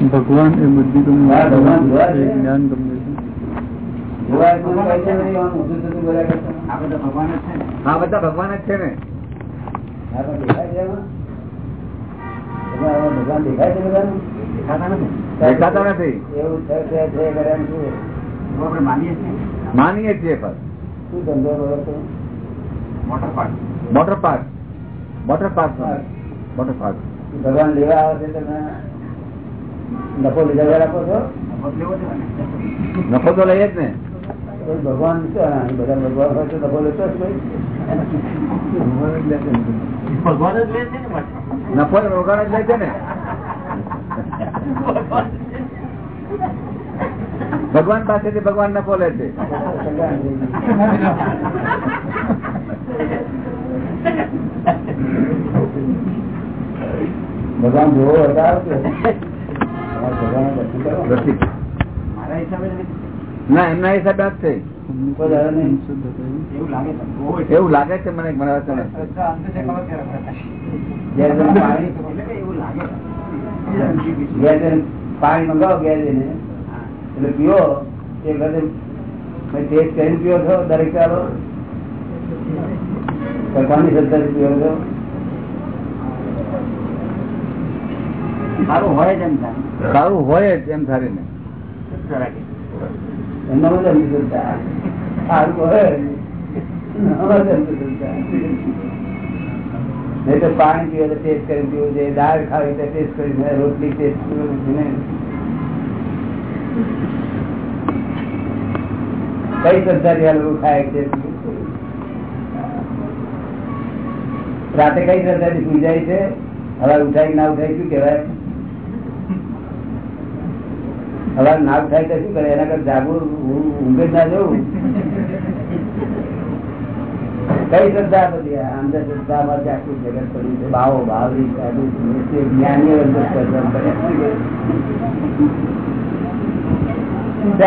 ભગવાન એ બુદ્ધિ ગમે. જ્ઞાન ગમે છે. ભગવાન જ ને? ભગવાન દેખાય? દેખાતા નથી. એવું આપણે માનીએ છીએ. માનીએ છીએ પણ. શું ધંધો? Motor park. Motor park. Motor park. Motor park. ભગવાન લેવા આવે છે તમે નફો લીધા રાખો છો? નફો લેવો છે ને. નફો તો લઈએ જ ને. ભગવાન? બધા ભગવાન હોય તો નફો લેતો જ ભગવાન જ લે છે નફો તો જ લે છે ને. ભગવાન પાસેથી ભગવાન નફો લે છે. ભગવાન જોવો હતા ના એમના હિસાબે જ છે. એવું લાગે છે મને પાણી મંગાવો ઘેર એટલે પીવો એ ટેસ્ટ કરીને પીવો છો દરેક ચાલો છો? સારું હોય જ એમ થાય. સારું હોય જ એમ ધારીને. ને પાણી પીવે તો ટેસ્ટ કરી પીવું છે, દાળ ખાવી તો ટેસ્ટ કરી રોટલી ટેસ્ટ કઈ શ્રદ્ધાથી હલવું ખાય છે રાતે કઈ શ્રદ્ધાથી સુઈ જાય છે? હવે ઉઠાય ના ઉઠાય શું કહેવાય? હવે નાક થાય તો શું કરે? એના કરતા જાગવું, ઊંઘ ના જવું. કઈ શ્રદ્ધા બધી અંધશ્રદ્ધામાં જાગૃત જગત પડ્યું છે. બાવો ભાવરી જ્ઞાનીઓ અંધશ્રદ્ધા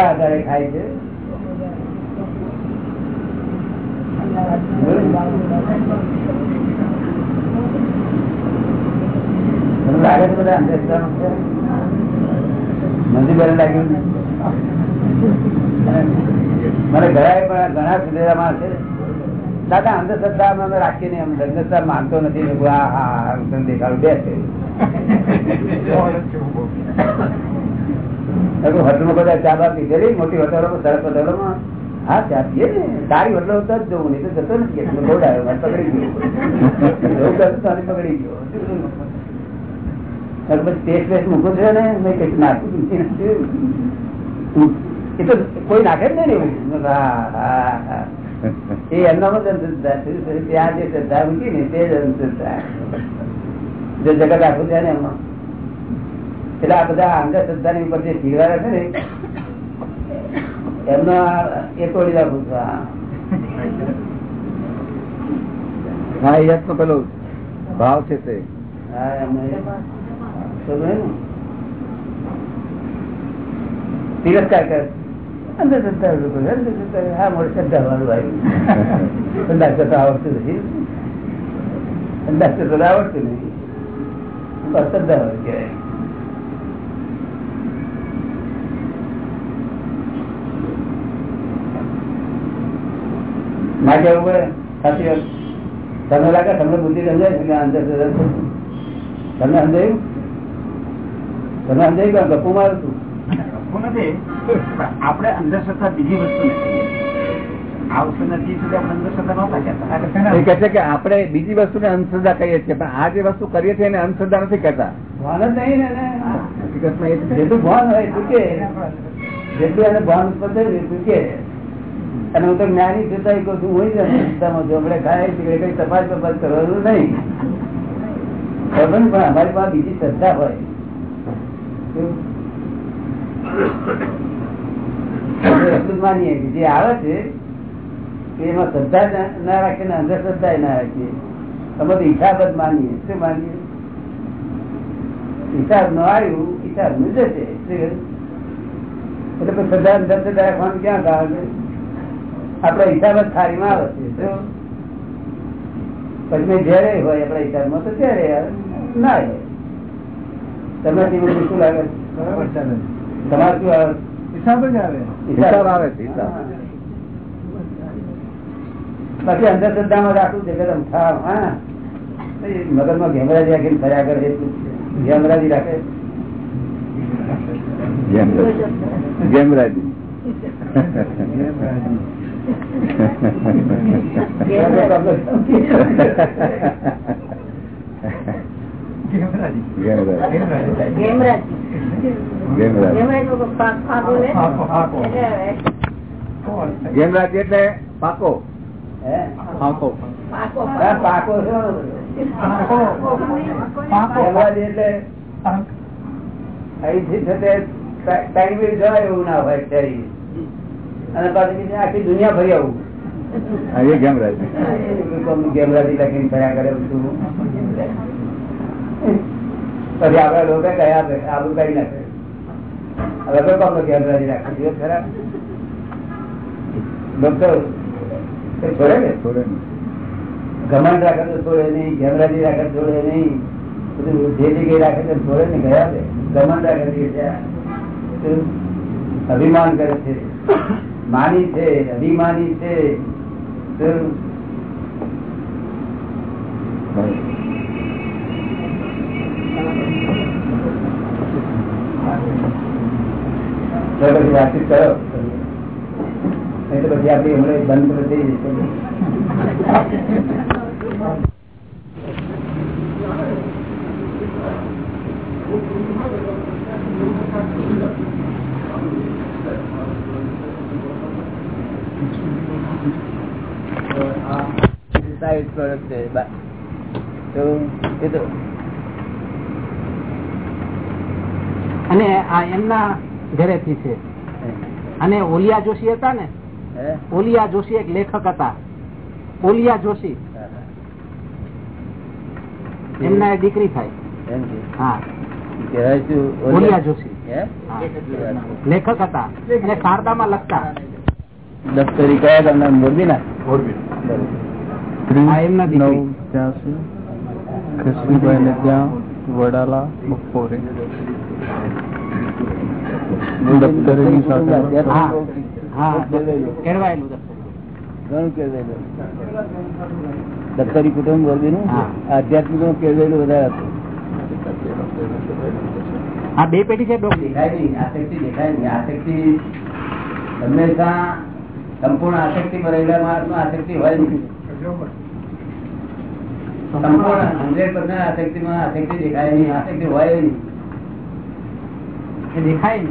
આધારે ખાય છે? લાગે છે બધા અંધશ્રદ્ધા? નથી ભલે લાગ્યું. મને ઘણા પણ ઘણા સુધેરામાં છે. દાદા અંધશ્રદ્ધા અમે રાખીને એમ અંધશ્રદ્ધા માનતો નથી. મેં દેખાડું બે છે હોટલમાં બધા ચા બા પીધેલી મોટી હોટલોમાં, સરસ હોટલોમાં. હા, ચા પીએ ને. તારી હોટલો તો જ જવું નહીં તો જતો નથી. હું દોડ આવ્યો પકડી ગયો. પકડી ગયો અને પછી ટેસ્ટ વેસ્ટ મૂકો છે ને? મેં કંઈક નાખ્યું એ તો કોઈ નાખે જ નહીં એ એમનામાં જ અંધશ્રદ્ધા ત્યાં જે શ્રદ્ધા મૂકી ને તે જ અંધશ્રદ્ધા જે જગત આખું છે ને એમાં. એટલે આ બધા અંધશ્રદ્ધા ની ઉપર જે ભીડવાળા છે ને એમનો એ તોડી નાખું છું હા. એ પેલો ભાવ છે તે. હા એમને તિરસ્કાર કરે અંધશ્રદ્ધા લોકો છે, અંધશ્રદ્ધા હા મોડે શ્રદ્ધા વાળું આવ્યું નથી અંદાજતા આવડતું નહીં બસ વાળું કહેવાય ના કેવું પડે સાચી તમને લાગે તમને બુદ્ધિ સમજાય છે? તમને સમજાયું તમને સમજાયું કે ગપ્પુ મારું છું નથી પણ આપણે અંધશ્રદ્ધા બીજી વસ્તુ નથી. વસ્તુ આપણે બીજી વસ્તુને અંધશ્રદ્ધા કહીએ છીએ પણ આ જે વસ્તુ કરીએ છીએ એને અંધશ્રદ્ધા નથી કહેતા. ભાન જ નહીં ને એને. હકીકતમાં એ જ છે. જેટલું ભાન હોય એટલું કે. જેટલું એને ભાન ઉત્પન્ન થયું ને એટલું કે. અને હું તો જ્ઞાની જોતા તો એ કહું છું હું અંધશ્રદ્ધામાં છું આપણે ખાય છે કઈ તપાસ તપાસ કરવાનું નહીં પણ અમારી પાસે બીજી શ્રદ્ધા હોય. એટલું માનીએ કે જે આવે છે એમાં શ્રદ્ધા ના- રાખીએ અંધશ્રદ્ધા ના રાખીએ. અમે તો હિસાબ જ માનીએ. શું માનીએ? હિસાબ નો આવ્યું હિસાબનું જશે એટલે પછી શ્રદ્ધા અંધશ્રદ્ધા રાખવાનું ક્યાં કારણ આપડે હિસાબ જ થાળીમાં આવે છે? પછી જયારે હોય આપડા હિસાબમાં તો ત્યારે. ના હોય. તમને જીવન શું લાગે? તમારે શું આવે? હિસાબ જ આવે. હિસાબ. આવે છે, હિસાબ. બાકી અંધશ્રદ્ધામાં રાખવું છે કે રમઠાવ, હા. મગજમાં ઘેમરાજી રાખીને ફર્યા કરે. ઘેમરાજી રાખે? ઘેમરાજી. જેમરાજી ગેમરાજ. ગેમરાજ. એટલે પાકો. પાકો. પાકો. હા, પાકો. છે. ઘેમરાજી એટલે અહીંથી છે ટાઈમ જવાય એવું ના હોય ત્યારે અને પાછી બીજી આખી દુનિયા ફરી આવું. જેમરાજી ગેમરાજી લખીને ફર્યા કરે બધું. પછી આપડા લોકો કયા આબુ કઈ નાખે હવે કોઈ કામ ગેમરાજી રાખે દિવસ ખરા. ડોક્ટર છોડે ને? છોડે ને. ઘમંડ રાખે તો છોડે નહીં ઘેમરાજી રાખે છોડે નહીં. બધું જે જગ્યાએ રાખે તો છોડે નહીં ગયા છે. ઘમંડ રાખે છે. અભિમાન કરે છે. માની છે અભિમાની છે. તો પછી વાતચીત કરો. તો પછી અને આ એમના ઘરેથી છે. અને ઓલિયા જોશી હતા ને? ઓલિયા જોશી એક લેખક હતા. ઓલિયા જોશી. એમના દીકરી થાય. હા. ઓલિયા? જોશી. લેખક હતા. અને શારદામાં લખતા. દફતરી કયા તમને મોરબી. ના મોરબી એમના દીકરી. કૃષ્ણભાઈ ને ત્યાં વડાલા બપોરે દફતરીની સાથે હા હા કેળવાયેલું દફતર. કુટુંબ મોરબી નું હા. આધ્યાત્મિકનું કેળવેલું વધારે હતું. આ બે પેટી છે ડોક્ટર. દેખાય નહીં આસક્તિ દેખાય નહીં. આસક્તિ હંમેશા સંપૂર્ણ આસક્તિ માં રહેલા માણસ આસક્તિ હોય નહીં. સંપૂર્ણ હંડ્રેડ પર્સન્ટ આસક્તિ માં આસક્તિ દેખાય નહીં આસક્તિ હોય નહીં. દેખાય ને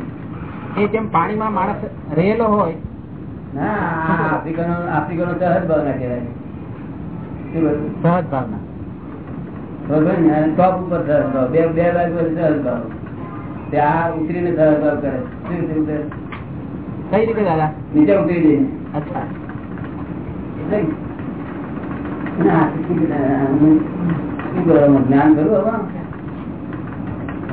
એ જેમ પાણીમાં માણસ રહેલો હોય? ના આ આફ્રિકનો આફ્રિકનો સહજ ભાવના કહેવાય. શું બોલું? સહજ ભાવના બરોબર ને? અને ટોપ ઉપર સહજ ભાવ બે બે બાજુ સહજ ભાવ તે ઉતરીને સહજ ભાવ કરે. શું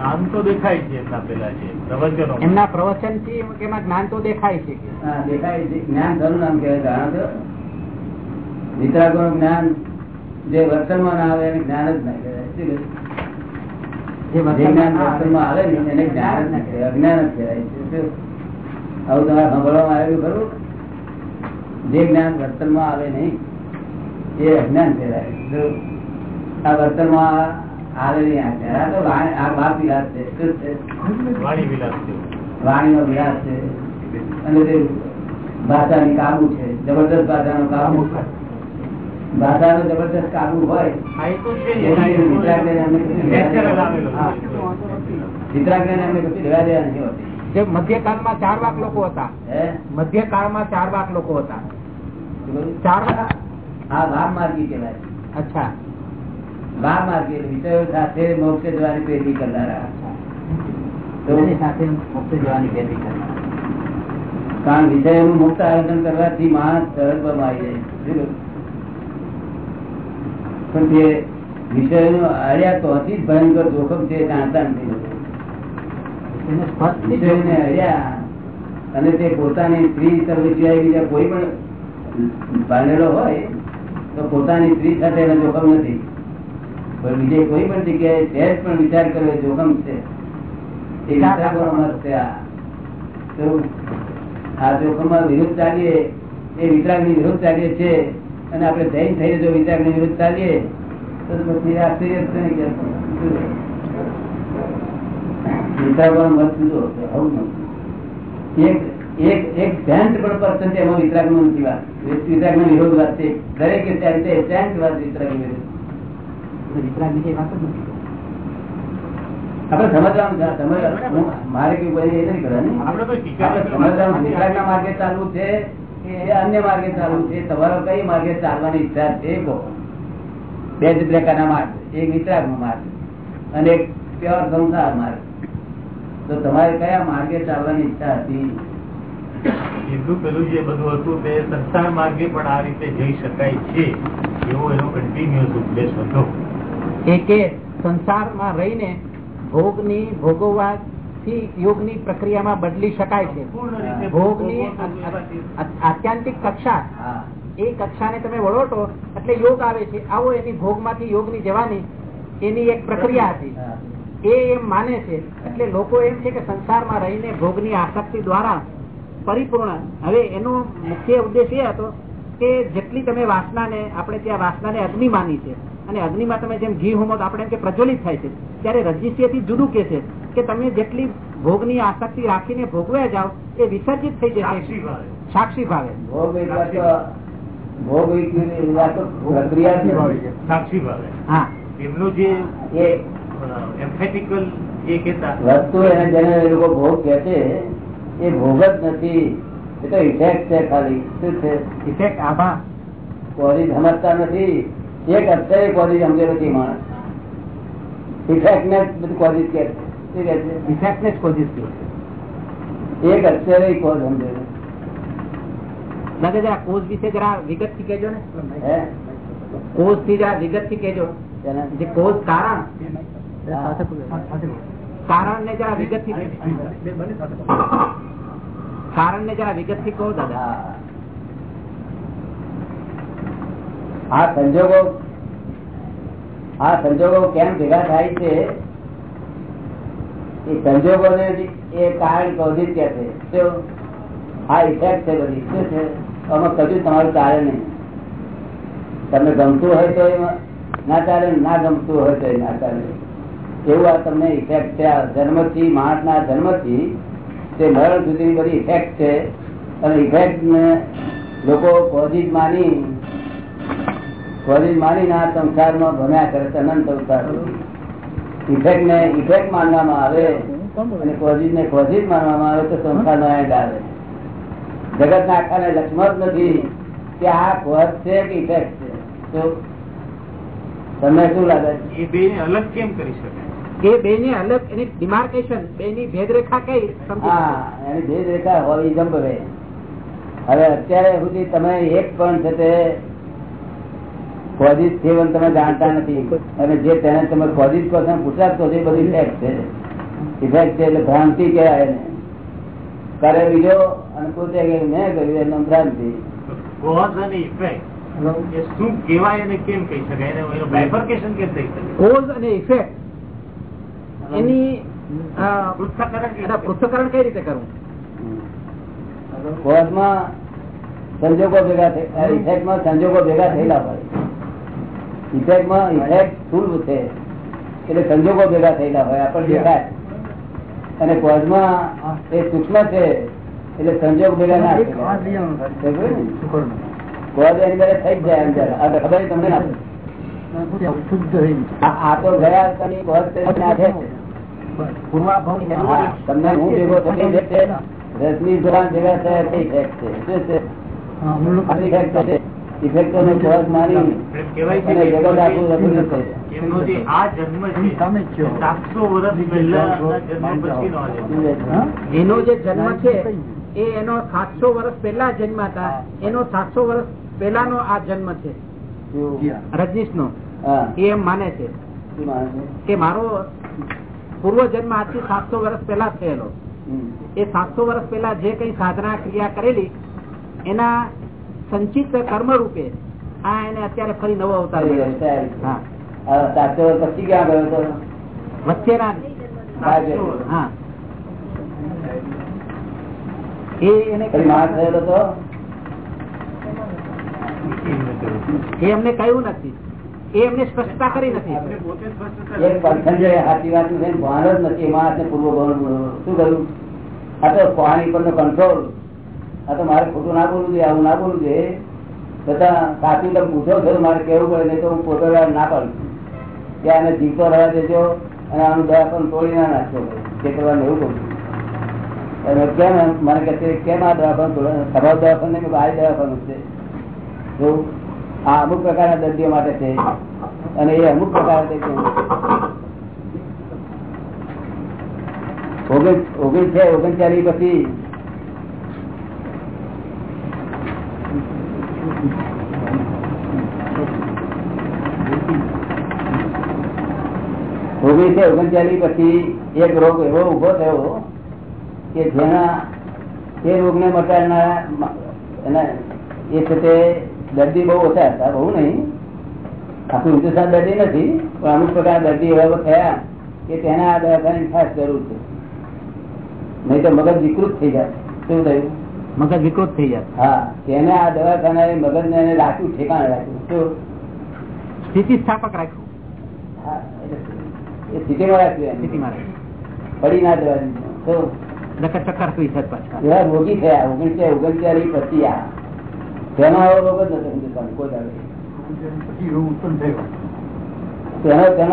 જ્ઞાન તો દેખાય છે એમના પેલા જે પ્રવચનો એમના પ્રવચનથી એમાં જ્ઞાન તો દેખાય છે દેખાય છે. જ્ઞાન ધરું નામ કહેવાય? જાણો છો? વિતરાગોનું જ્ઞાન જે વર્તનમાં ના આવે એને જ્ઞાન જ ના કહેવાય. જે જ્ઞાન. વર્તનમાં આવે ને એને જ્ઞાન જ ના કહેવાય. અજ્ઞાન જ કહેવાય. છે? આવું તમારે સાંભળવામાં આવેલું ખરું? જે જ્ઞાન વર્તનમાં આવે નહીં એ અજ્ઞાન કહેવાય. આ વર્તનમાં વાણી નો વિલાસ છે. અને તે ભાષાની કાબુ છે. જબરદસ્ત ભાષાનો કાબુ ભાષાનો જબરદસ્ત કાબુ હોય. મધ્યકાળમાં ચાર વાક લોકો હતા. હે? મધ્યકાળમાં ચાર વાક લોકો હતા. ચાર વાક? હા ભાવ માર્ગી કેવાય અચ્છા. ભાવ માર્ગી વિષયો સાથે મોક્ષ જવાની કરનારા. કરનાર. કારણ વિષયોનું મુક્ત આયોજન કરવાથી માણસ સરળમાં આવી જાય. પણ તે વિષયોનું અડ્યા તો અતિ જ ભયંકર જોખમ છે જાણતા નથી અડ્યા અને તે પોતાની સ્ત્રી સર્વ સિવાય બીજા કોઈ પણ બાંધેલો હોય તો પોતાની સ્ત્રી સાથે એને જોખમ નથી. પણ બીજે કોઈ પણ જગ્યાએ સહેજ પણ વિચાર કર્યો જોખમ છે. એ વિચાર મત છે આ. જોખમમાં વિરુદ્ધ ચાલીએ એ વિચારની વિરુદ્ધ ચાલીએ છે અને આપણે જૈન થઈએ જો વિતરાગની વિરુદ્ધ ચાલીએ તો પછી આશ્ચર્ય છે નહીં કે વિતરાગોનો મત જુદો આવું. એક એક એક સેન્ટ પણ પર્સન્ટ એમાં વિતરાગ નો નથી વાત. વિતરાગ નો વિરોધ વાત છે. દરેક સેન્ટ સેન્ટ વાત વિતરાગ વિરોધ. વિતરાગ વિશે વાત જ નથી આપણે સમજવાનું મારે કઈ કોઈ એ નથી કરવાની. સમજવાનું માર્ગે ચાલવું છે કે અન્ય માર્ગે ચાલવું છે? તમારો કઈ માર્ગે ચાલવાની ઈચ્છા છે બે જ પ્રકારના માર્ગ. એક વિતરાગ નો માર્ગ અને એક પ્યોર સંસાર માર્ગ. તો તમારે કયા માર્ગે ચાલવાની ઈચ્છા હતી? એટલું પેલું જે બધું હતું તે સંસાર માર્ગે પણ આ રીતે જઈ શકાય છે. એવો એનો કન્ટિન્યુઅસ ઉપદેશ હતો. એ કે સંસારમાં રહીને ભોગની ભોગવવાથી યોગની પ્રક્રિયામાં બદલી શકાય છે. ભોગની ભોગવવું આત્યંતિક કક્ષા. એ કક્ષાને તમે વળોટો એટલે યોગ આવે છે. આવો એની ભોગમાંથી યોગની જવાની એની એક પ્રક્રિયા હતી. એ એમ માને છે. એટલે લોકો એમ છે કે સંસારમાં રહીને ભોગની આસક્તિ દ્વારા પરિપૂર્ણ. હવે એનો મુખ્ય ઉદ્દેશ એ હતો કે જેટલી તમે વાસનાને આપણે ત્યાં વાસનાને અગ્નિ માની છે. અને અગ્નિમાં તમે જેમ ઘી હોમો તો આપણે એમ કે પ્રજ્વલિત થાય છે. ત્યારે રજીસ્ટ્રીથી જુદું કે છે કે તમે જેટલી ભોગની આસક્તિ રાખીને ભોગવ્યા જાઓ એ વિસર્જિત થઈ જશે. સાક્ષી ભાવે. ભોગ. સાક્ષી ભાવે. હા. એમનું જે એ એમ્ફેટિકલ જે કેતા વસ્તુ એને જેને એ લોકો ભોગ કે છે એ ભોગ જ નથી. એ તો ઇફેક્ટ છે ખાલી. શું છે? ઇફેક્ટ આભા. કોઈ સમજતા નથી. એક અત્યારે કોરી સમજે નથી માણસ? ઇફેક્ટ ને જ બધું કોરી કે છે. શું કે ઇફેક્ટ ને જ કોઝિસ એક અત્યારે કોર સમજે. દાદા જરા કોઝ વિશે જરા વિગતથી કેજો ને કોઝથી જરા વિગતથી કેજો જે કોઝ કારણ. કારણ ને જરા વિગતથી કારણ ને જરા વિગતથી કહો દાદા હા. આ સંજોગો આ સંજોગો કેમ ભેગા થાય છે? એ સંજોગોને એ કારણ કૌધિત કે છે. આ ઇફેક્ટ છે બધી. શું છે? આમાં કશું તમારું ચાલે નહીં. તમને ગમતું હોય તો ના ચાલે, ના ગમતું હોય તો ના ચાલે. એવું આ તમને ઇફેક્ટ છે. આ જન્મથી માણસના જન્મથી તે મરણ સુધીની બધી ઇફેક્ટ છે. અને ઇફેક્ટ ને લોકો પોઝિટ માની કોઝિજ માનીને સંસારમાં ભમ્યા કરે અનંત અવતાર. ઇફેક્ટ ને ઇફેક્ટ માનવામાં આવે અને કોઝિજ ને કોઝિજ માનવામાં આવે તો સંસારનો એન્ડ આવે. જગત ના આખાને લક્ષ્મણ નથી કે આ કોઝ છે કે ઇફેક્ટ છે. તો તમને શું લાગે? એ બે અલગ કેમ કરી શકે? એ બે ની અલગ એની ડિમાર્કેશન બે ની ભેદરેખા કઈ? હા એની ભેદરેખા હોવી જંભવે હવે અત્યારે સુધી તમે એક પણ છે તે કોઝિસ સેવન તમે જાણતા નથી. અને જે તેને તમે person પૂછાતો છો બધી ઇફેક્ટ છે. ઇફેક્ટ છે એટલે ભ્રાંતિ કહેવાય એને. કરે બીજો અને પોતે કે મેં કર્યું એનો ભ્રાંતિ. કોઝ અને ઇફેક્ટ શું કહેવાય અને કેમ કહી શકાય? એને એનું કેમ થઈ શકે? કોઝ અને ઇફેક્ટ એની પૃથ્થકરણ પૃથ્થકરણ કઈ રીતે કરવું? કોઝમાં સંજોગો ભેગા ઇફેક્ટમાં સંજોગો ભેગા થયેલા હોય. ઇફેક્ટમાં ઇફેક્ટ સ્થૂળ છે. એટલે સંજોગો ભેગા થયેલા હોય આપણને દેખાય. અને કોઝમાં એ સૂક્ષ્મ છે એટલે સંજોગ ભેગા ના? કોઝ એની બધા થઈ જ જાય અંદર આ ખબર તમને? ના? આ તો ગયા તમને હું ભેગો થઈ છે રશ્મિ ધોરણ ભેગા થયા ઇફેક્ટ છે. ઇફેક્ટ અને જગત આખું. આ જન્મ છે સાતસો વર્ષ પહેલા એનો જે જન્મ છે એ એનો સાતસો વર્ષ પહેલા જન્મ હતા. એનો સાતસો વર્ષ પહેલાનો આ જન્મ છે. રજનીશ નો એ એમ માને છે શું માને છે? કે મારો પૂર્વ જન્મ આજથી સાતસો વર્ષ પહેલા થયેલો. એ સાતસો વર્ષ પહેલા જે કઈ સાધના ક્રિયા કરેલી એના સંચિત કર્મ રૂપે આ એને અત્યારે ફરી નવો અવતાર પછી ક્યાં ગયો હતો? વચ્ચેના હા એ એમને કહ્યું નથી. એ એમને સ્પષ્ટતા કરી નથી. સાચી વાત ભાન નથી. એમાં પૂર્વ શું કહ્યું? આ તો પાણી પર કંટ્રોલ આ તો મારે ખોટું ના બોલવું જોઈએ, આવું ના બોલવું જોઈએ. બધા સાચું તમે પૂછો છો મારે કેવું પડે, નહીં તો હું પોતે ના પાડું કે આને જીવતો રહેવા દેજો અને આનું દવા પણ તોડી ના નાખજો તે કરવાનું એવું કહું અને કેમ મને કહે કેમ આ દવાખાનું તોડે? તમારું દવાખાનું નહીં આ દવાખાનું છે જો આ અમુક પ્રકારના દર્દીઓ માટે છે અને એ અમુક પ્રકાર ઓગણ છે, ઓગણચાલીસ પછી ઓગણીસો ઓગણચાલીસ પછી એક રોગ એવો ઊભો થયો કે જેના એ રોગને મટાડનારા એ દર્દી બહુ ઓછા હતા બહુ નહીં. આખું હિન્દુસ્તાન દર્દી નથી પણ અમુક પ્રકાર દર્દી એવા થયા કે તેના આ દવાખાની ખાસ જરૂર છે. નહીં તો મગજ વિકૃત થઈ જાય. શું થયું? મગજ વિકૃત થઈ જાય. હા તેને આ દવાખાના મગજ ને એને રાખ્યું ઠેકાણે રાખ્યું. શું? સ્થિતિ સ્થાપક રાખ્યું. હા, પડી ના જવા દીધું. શું? નકર ચક્કર સુઈ જાય પાછા. એવા રોગી થયા ઓગણીસો ઓગણચાલીસ પછી આ. તેનો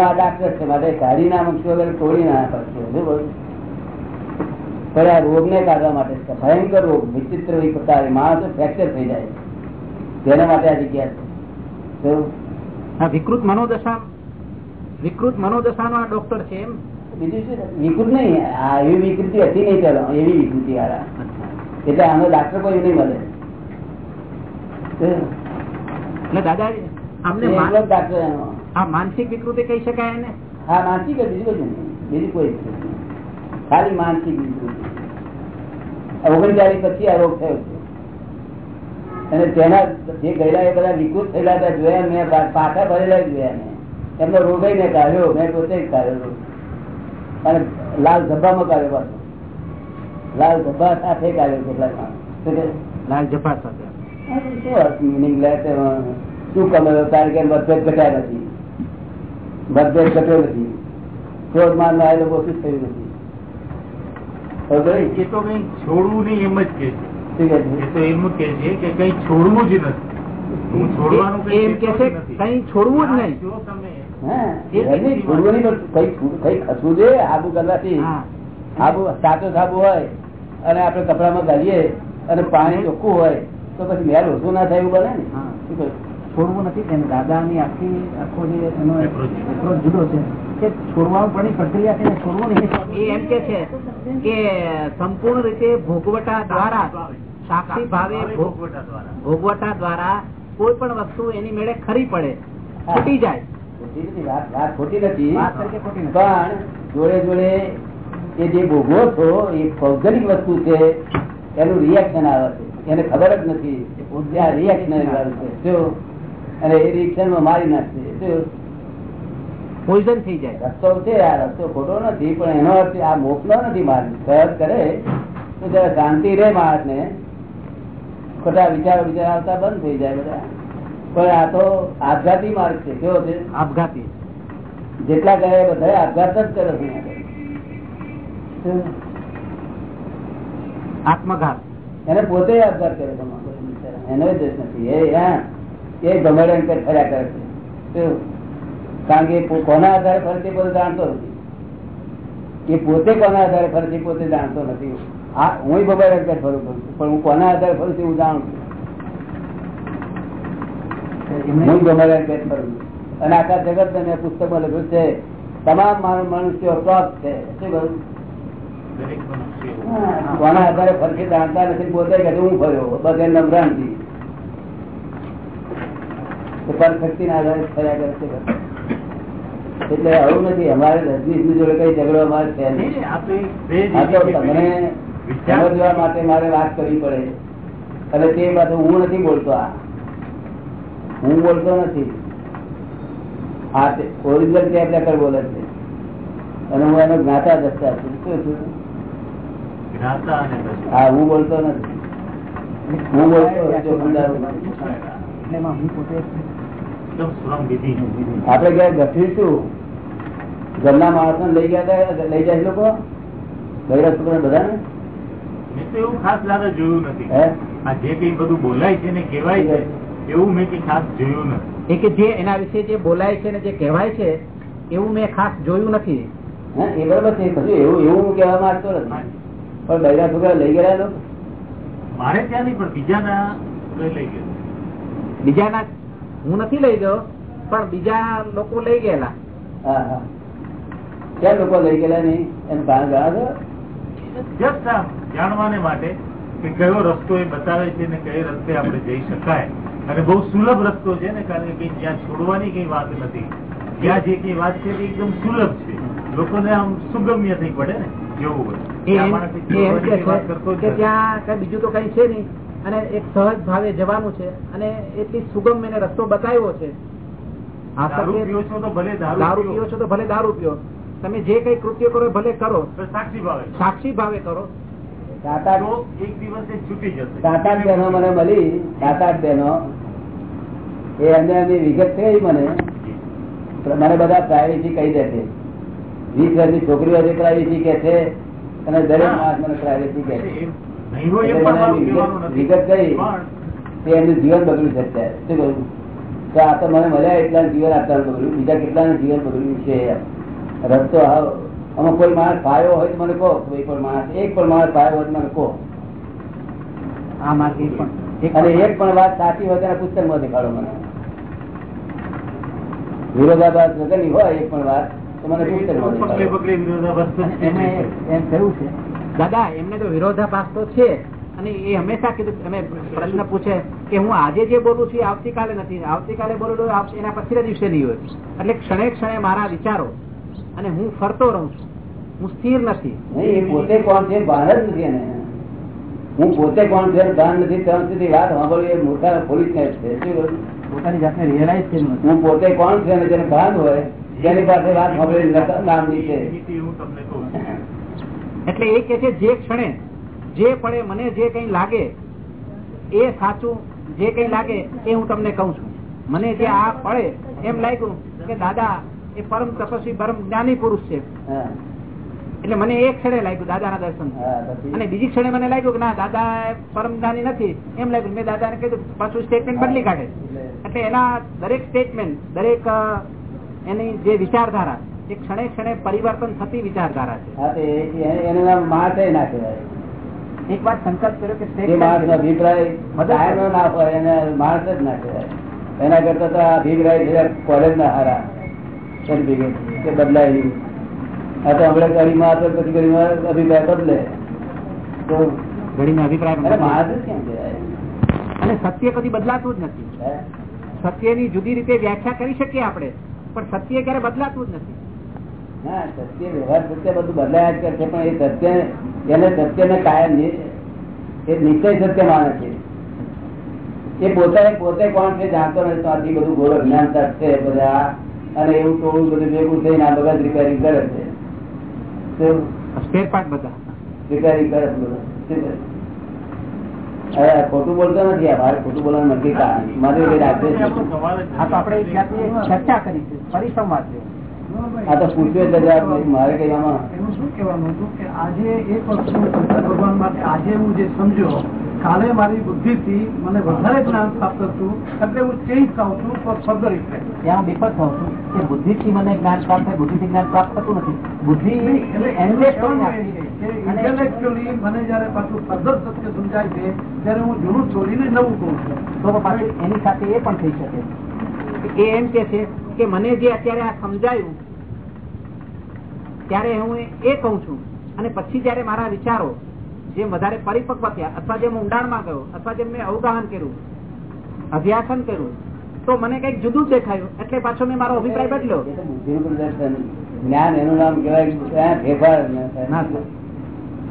આ ડાક્ટર છે માટે ના વગર તોડી ના પડશે પણ આ રોગ ને કાઢવા માટે. ભયંકર રોગ વિચિત્ર વિકૃતા માણસો ફ્રેક્ચર થઈ જાય. તેના માટે આ જગ્યા છે. વિકૃત મનોદશા વિકૃત મનોદશા નો આ ડોક્ટર છે એમ? બીજું વિકૃત નહીં. આ એવી વિકૃતિ હતી નહીં ચાલો એવી વિકૃતિ વાળા એટલે આનો ડાક્ટર કોઈ નહીં મળે. એટલે દાદા અમને એ મા- એકલો જ ડાક્ટર આ માનસિક વિકૃતિ કહી શકાય એને? હા માનસિક બીજું નહીં. બીજું કોઈ. ખાલી માનસિક વિકૃતિ. ઓગણચાલીસ પછી આ રોગ થયો છે. અને તેના જે ગયેલા એ બધા વિકૃત થયેલા હતા જોયા મેં પાછા ભરેલા જોયા મેં. એમનો રોગ ને કાઢ્યો મેં પોતે કાઢ્યો અને લાલ ધબ્બામાં કાઢ્યો પાછો. લાલ ધબ્બા સાથે કાઢ્યો કેટલાક? લાલ ધબ્બા સાથે. શું લે શું કે મતભેદ ઘટ્યા નથી. મતભેદ ઘટ્યો નથી. ક્રોધ માન ના લોકો શું થયું નથી. એ તો કઈ છોડવું નહીં એમ જ કે છે. એમ જ કે છે કે કઈ છોડવું જ નથી. હું છોડવાનું એમ કે કઈ છોડવું જ નહીં. એમ આબુ કરવાથી? આબુ સાચો સાબુ હોય અને આપણે કપડામાં ગાલીએ અને પાણી ચોખ્ખું હોય તો પછી મેલ ઓછું ના થાય એવું બને ને? છોડવું નથી તેમ દાદાની આખી આખો જે એનો approach જુદો છે. કે છોડવાનું પણ પ્રક્રિયા છે ને છોડવું નહીં. એ એમ કે છે કે સંપૂર્ણ રીતે ભોગવટા દ્વારા સાક્ષી ભાવે ભોગવટા દ્વારા. ભોગવટા દ્વારા કોઈ પણ વસ્તુ એની મેળે ખરી પડે છૂટી જાય. વાત ખોટી નથી. પણ જોડે જોડે એ જે ભોગવો છો એ ભૌગોલિક વસ્તુ છે એનું રિએક્શન આવે છે. એને ખબર જ નથી રિએક્શન છે? અને એ રિએક્શનમાં મારી નાખશે. શું? પોઈઝન થઈ જાય. રસ્તો છે આ રસ્તો ખોટો નથી પણ એનો અર્થ આ મોકલો નથી મારી સહજ કરે. તો જરા શાંતિ રહે માણસ ને ખોટા વિચારો વિચાર આવતા બંધ થઈ જાય બધા. પણ આ તો આપઘાતી માર્ગ છે. કેવો છે? આપઘાતી. જેટલા ગયા બધા આપઘાત જ કરે છે? આત્મઘાત. એને પોતે આપઘાત કરે એનો દેશ નથી. એ હા. એ ગમેડે ફર્યા કરે છે. કારણ કે કોના આધારે ફરતી પોતે જાણતો નથી. એ પોતે કોના આધારે ફરતી પોતે જાણતો નથી. આ હું એમ કરી ફરું છું. પણ હું કોના આધારે ફરું છું હું જાણું છું. હું અને આખા જગત મેં પુસ્તકમાં લખ્યું છે તમામ મનુષ્યો ટોપ છે. શું કહ્યું? કોના આધારે ફરતી જાણતા નથી પોતે કે હું ફર્યો. બધે નમ્રાંતિ પરફેક્ટી ના આધારે ફર્યા કરે છે એટલે આવું નથી અમારે રજનીશ જોડે કઈ ઝઘડો અમારે છે નહીં. તમને સમજવા માટે મારે વાત કરવી પડે. અને તે પાછું હું નથી બોલતો આ. હું બોલતો નથી. આ ઓરિજિનલ ટેપ રેકર્ડ બોલે છે. અને હું એનો જ્ઞાતા દસતા છું. શું છું. હા હું બોલતો નથી. હું બોલતો આપડે ક્યાં ગઠીશું ઘરના માણસો લઈ ગયા લઈ જાય લોકો? બૈરા છોકરા બધા ને એવું ખાસ લાગે જોયું નથી. આ જે કઈ બધું બોલાય છે ને કેવાય છે. એવું મેં કઈ ખાસ જોયું નથી. એ કે જે એના વિશે જે બોલાય છે ને જે કહેવાય છે એવું મેં ખાસ જોયું નથી. એ બરોબર છે એવું એવું હું કહેવા માંગતો નથી. પણ બૈરા છોકરા લઈ ગયા મારે ત્યાં નહીં પણ બીજાના લઈ ગયો. બીજાના હું નથી લઈ ગયો પણ બીજા લોકો લઈ ગયેલા. હા હા. ક્યાં લોકો લઈ ગયેલા નહીં? એનું ભાન જાણવાને માટે કે કયો રસ્તો એ બતાવે છે ને કઈ રસ્તે આપણે જઈ શકાય. અને બહુ સુલભ રસ્તો છે ને કારણ કે જ્યાં છોડવાની કઈ વાત નથી ત્યાં જે કઈ વાત છે એકદમ સુલભ છે. લોકોને આમ સુગમ્ય થઈ પડે ને ત્યાં બીજું તો કઈ છે નહીં અને એક સહજ ભાવે જવાનું છે અને એટલી સુગમ એને રસ્તો બતાવ્યો છે. આ દારૂ સત્ય- છો તો ભલે દારૂ પીવો તમે જે કઈ કૃત્ય કરો ભલે કરો. સાક્ષી ભાવે. સાક્ષી ભાવે કરો. બહેનો મને મળી. સાત આઠ બહેનો એ એમને એમની વિગત થઈ મને. મને બધા પ્રાઇવેસી કહી દે છે. વીસ વર્ષની છોકરીઓ જે પ્રાઇવેસી કે છે અને દરેક માણસ મને પ્રાઇવેસી કે છે. વિગત-. કઈ? તે એમનું જીવન બગડ્યું છે અત્યારે. શું કહ્યું તો આ તો મને મળ્યા એટલા જીવન આટલા બગડ્યું. બીજા કેટલાનું જીવન બગડ્યું છે? રસ્તો આવો. આમાં કોઈ માણસ પાયો હોય તો મને કહો. કોઈ પણ માણસ એક પણ માણસ પાયો હોય તો મને કહો. પણ અને એક પણ વાત સાચી હોય તેના પુસ્તકમાં દેખાડો મને. વિરોધાભાસ વગરની હોય એક પણ વાત તો મને પુસ્તકમાં દેખાડો. એમ થયું છે. દાદા એમને તો વિરોધાભાસ તો છે. અને એ હંમેશા કીધું અમે પ્રશ્ન પૂછે કે હું આજે જે બોલું છું આવતીકાલે નથી. આવતીકાલે બોલું એના પછીના દિવસે નહીં હોય. એટલે ક્ષણે ક્ષણે મારા વિચારો અને હું ફરતો રહું છું. હું સ્થિર નથી. પોતે કોણ છે? ભાન જ નથી એને. હું પોતે કોણ છે? ભાન નથી ત્યાં સુધી વાત સાંભળવી મોટા પોલીસ ને છે. પોતાની જાતને રિયલાઇઝ છે હું પોતે કોણ છે અને જેને ભાન હોય તેની પાસે વાત સાંભળવી નામની છે. એટલે એ કે છે જે ક્ષણે જે પડે મને જે કઈ લાગે એ સાચું જે કઈ લાગે એ હું તમને કઉ છું. મને જે આ પડે એમ લાગ્યું કે દાદા એ પરમ તપસ્વી પરમ જ્ઞાની પુરુષ છે. એટલે મને એક ક્ષણે લાગ્યું દાદાના દર્શન. અને બીજી ક્ષણે મને લાગ્યું કે ના દાદા એ નથી. એમ લાગ્યું. મેં દાદાને કીધું પાછું સ્ટેટમેન્ટ બદલી કાઢે. એટલે? એના દરેક સ્ટેટમેન્ટ દરેક એની જે વિચારધારા એ ક્ષણે ક્ષણે પરિવર્તન થતી વિચારધારા છે. એનું નામ ના કહેવાય. એક વાત સંકલ્પ કર્યો કે માણસ અભિપ્રાય ના હોય એને માણસ જ ના કહેવાય. એના કરતા તો આ અભિપ્રાય કોલેજ ના હારા. બદલાય આ તો હમણાં ઘડીમાં હતો પછી ઘડીમાં અભિપ્રાય બદલે. તો ઘડીનો અભિપ્રાય બદલાય. કેમ કહેવાય? અને સત્ય કદી બદલાતું જ નથી. હે? સત્યની જુદી રીતે વ્યાખ્યા કરી શકીએ આપણે પણ સત્ય ક્યારે બદલાતું જ નથી. ના સત્ય વ્યવહાર સત્ય બધું બદલાયા જ છે પણ એ સત્ય એને સત્યને કાયમ એ નિશ્ચય સત્ય માને છે. એ પોતે પોતે કોણ છે જાણતો નથી તો આથી બધું ગોળ જ્ઞાન છે બધા અને એવું ટોળું બધું ભેગું થઈને આ બધા રિપેરિંગ કરે છે. ખોટું બોલતો નથી મારે ખોટું બોલવાનું નથી. કારણ મારે આપણો ચર્ચા કરી છે પરિસંવાદ છે. આ તો પૂછ્યું એટલે જવાબ નથી. મારે કઈ એનું શું કહેવાનું હતું કે આજે એ વસ્તુ શંકર ભગવાન માટે આજે હું જે સમજ્યો કાલે મારી બુદ્ધિથી મને વધારે જ્ઞાન પ્રાપ્ત થતું એટલે હું ચેન્જ થાઉં છું ફર્ધર ઇફેક્ટ ત્યાં વિપત થાઉં છું કે બુદ્ધિથી મને જ્ઞાન પ્રાપ્ત થાય બુદ્ધિથી જ્ઞાન પ્રાપ્ત થતું નથી. બુદ્ધિ એટલે intellectually મને જયારે પાછું ફર્ધર સત્ય સમજાય છે ત્યારે હું જૂનું છોડીને નવું કહું છું. તો પાછું એની સાથે એ પણ થઈ શકે. એ એમ કે છે કે મને જે અત્યારે આ સમજાયું ત્યારે હું એ કહું છું. અને પછી જયારે મારા વિચારો જે વધારે પરિપક્વ થયા અથવા જેમ ઊંડાણમાં ગયો અથવા જેમ મેં અવગાહન કર્યું અભ્યાસન કર્યું તો મને કંઈક જુદું જ દેખાયું એટલે પાછો મેં મારો અભિપ્રાય બદલ્યો જ્ઞાન એનું નામ કહેવાય ફેરફાર.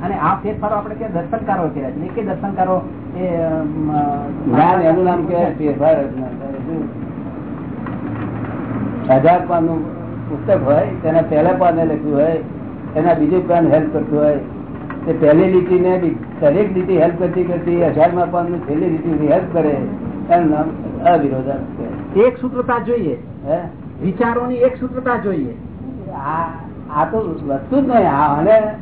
અને આ ફેરફારો આપણે કે દર્શનકારો કહેવાય નહીં કે દર્શનકારો એ જ્ઞાન એનું નામ કહેવાય ફેરફાર. હજાર પાનનું પુસ્તક હોય તેના પહેલા પાને લખ્યું હોય એના બીજું પાન હેલ્પ કરતું હોય તે પહેલી લીટી ને બી દરેક લીટી હેલ્પ કરતી કરતી હજારમાં પાન છેલ્લી લીટી હેલ્પ કરે એનું નામ અવિરોધાભાસ એક સૂત્રતા જોઈએ. હે? વિચારોની એક સૂત્રતા જોઈએ. આ તો વસ્તુ જ નહીં. અને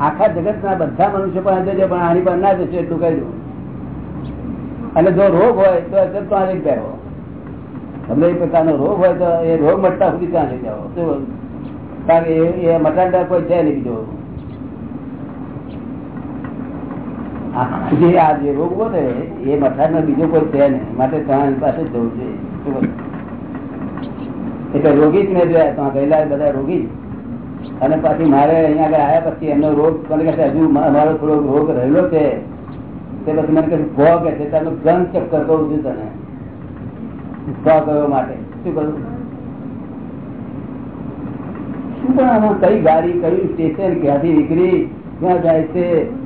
આખા જગત ના બધા મનુષ્ય પણ જશે પણ આની પર ના જશે એટલું કહ્યું અને જો રોગ હોય તો અસર તો આની પહેરો તમને એ પ્રકારનો રોગ હોય તો એ રોગ મટતા સુધી ત્યાં લઈ જાઓ કારણ કે એ- મટાડા કોઈ છે નહીં બીજો આ જે આ જે રોગ વધે એ મથાર બીજો કોઈ છે નહીં. માટે તમારી પાસે જવું છે. કહું? એટલે રોગી જ મેં જોયા તો ગયેલા બધા રોગી. અને પછી મારે અહીંયા આગળ આવ્યા પછી એમનો રોગ, મને કહે હજુ અમારો થોડો રોગ રહેલો છે. તે પછી મને કહે ભો કે છે તમે ગન ચક્કર કહું છું તને. માટે. શું કરું શું પણ આમાં કઈ ગાડી, કયું સ્ટેશન ક્યાંથી નીકળી, ક્યાં જાય છે?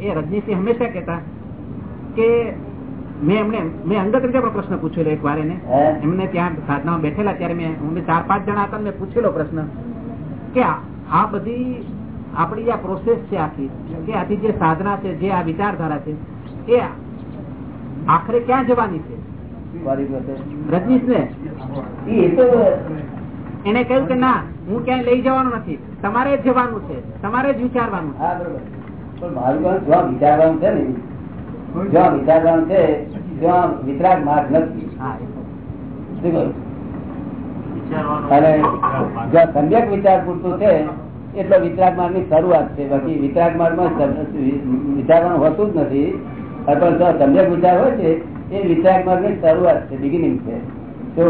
એ રજનીશસિંહ હંમેશા કેતા કે મેં એમને મેં અંગત રીતે પણ પ્રશ્ન પૂછેલો એક વાર એને. એમને ત્યાં સાધનામાં બેઠેલા ત્યારે મેં ચાર પાંચ જણા હતા મેં પૂછેલો પ્રશ્ન કે આ આ બધી આપણી આ પ્રોસેસ છે આખી કે આથી જે સાધના છે જે આ વિચારધારા છે એ આખરે ક્યાં જવાની છે? રજનીશ ને એ તો એને કહ્યું કે ના હું ક્યાંય લઈ જવાનું નથી. તમારે જ જવાનું છે. તમારે જ વિચારવાનું હા બરોબર. મારું જ્યાં વિચારવાનું છે ને જ્યાં વિચારવાનું છે ત્યાં વિતરાગ માર્ગ નથી. અને જ્યાં સમ્યક વિચાર પૂરતું છે એટલે વિતરાગ માર્ગની શરૂઆત છે. બાકી વિતરાગ માર્ગમાં વિચારવાનું હોતું જ નથી. અથવા જો સમ્યક વિચાર હોય છે એ વિતરાગ માર્ગની શરૂઆત છે બિગિનિંગ છે. તો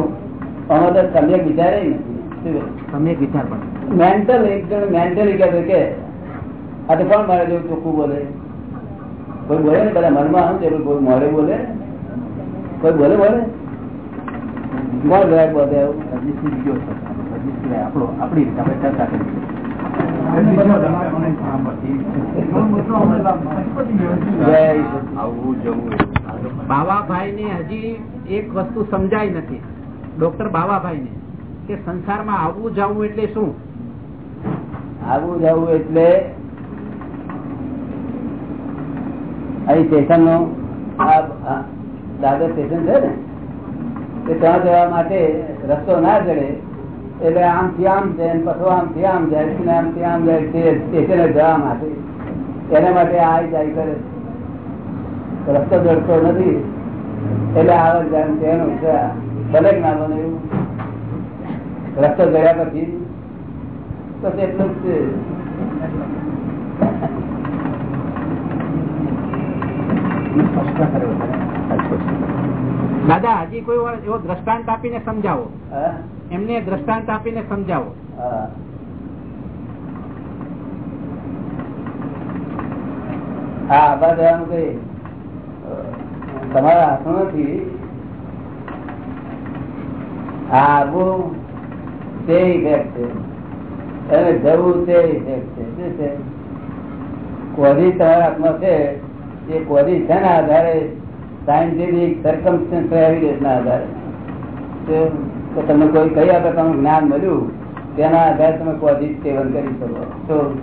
અમારે સમ્યક વિચારે નથી? તમે એક વિચાર પણ મેન્ટલ એક જણ મેન્ટલી કહે કે આ તો કોણ મારે જેવું ચોખ્ખું બોલે? કોઈ બોલે ને બધા મનમાં શું છે? કોઈ મોડે બોલે? કોઈ બોલે બોલે કોણ જરાક બોલે આપણો આપણી રીતે આપણે ચર્ચા બાવાભાઈ ને હજી એક વસ્તુ સમજાય નથી. ડોક્ટર બાવાભાઈ ને કે સંસારમાં આવવું જવું એટલે શું? આવવું જવું એટલે અહીં સ્ટેશનનું દાદર સ્ટેશન છે ને તે ત્યાં જવા માટે રસ્તો ના જડે, એટલે આમ જાય ને પછી આમ જાય ને આમ જાય, તે સ્ટેશને જવા માટે. એના માટે આ જાય કરે રસ્તો જડતો નથી, એટલે આવે જાય તેનું. ભલે જ્ઞાન એવું. રસ્તો ગયા પછી બસ એટલું જ છે. દાદા હજી કોઈ વાર એવો દ્રષ્ટાંત આપીને સમજાવો. હા? એમને દ્રષ્ટાંત આપીને સમજાવો. હા. આભાર દેવાનું કઈ તમારા હાથમાં નથી. આ આવવું તે ઇફેક્ટ છે. અને જવું તે ઇફેક્ટ છે. શું છે? કોરી તમારા હાથમાં છે. એ કોરી ને આધારે? સાયન્ટિફિક સર્કમસ્ટન્સ એવિડન્સના આધારે. તો તમને કોઈ કયા તમને જ્ઞાન મળ્યું, તેના આધારે તમે કોઝિજ સેવન કરી શકો. તો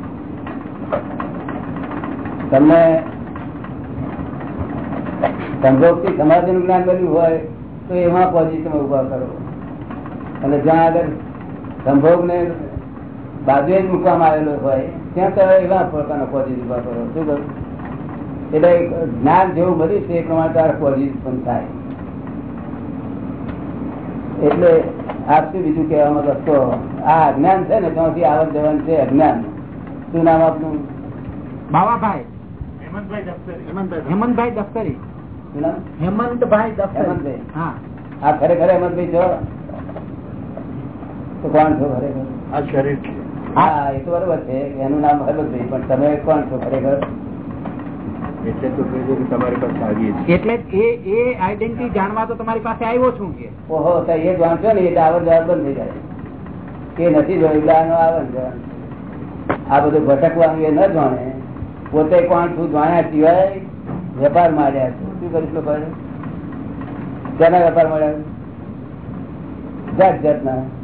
તમને સંભોગથી સમાધિનું જ્ઞાન મળ્યું હોય, તો એમાં તમે ઊભા કરો. અને જ્યાં આગળ સંભોગને બાજુ જ મૂકવામાં આવેલો હોય ત્યાં તમે એવા પ્રકારનો ઊભા કરો શું કરું એટલે જ્ઞાન જેવું મળ્યું છે એ પ્રમાણે તાર કોઝિજ પણ થાય. એટલે આપ શું બીજું કહેવામાં રસ્તો આ અજ્ઞાન છે ને ત્યાંથી આવક જવાનું છે અજ્ઞાન. શું નામ આપનું? બાવાભાઈ. હેમંતભાઈ દફતરી. હેમંતભાઈ દફતરી. શું નામ? હેમંતભાઈ દફતરી. હેમંતભાઈ. હા. આ ખરેખર હેમંતભાઈ છો? તો કોણ છો ખરેખર આ શરીર છે. હા એ તો બરોબર છે એનું નામ હેમંતભાઈ પણ તમે કોણ છો ખરેખર એટલે તો કહેજો કે તમારી પાસે આવીએ છીએ. એટલે જ એ એ આઈડેન્ટિટી જાણવા તો તમારી પાસે આવ્યો છું કે? ઓહો તો એ જાણશો ને એટલે આવર જવાબ બંધ થઈ જાય. નથી જોયું. આ ભટકવાનું એ ન જાણે. પોતે કોણ છું જાણ્યા સિવાય વેપાર માર્યા છે. શું કરીશ લોકો વેપાર મળ્યા જાત જાતના.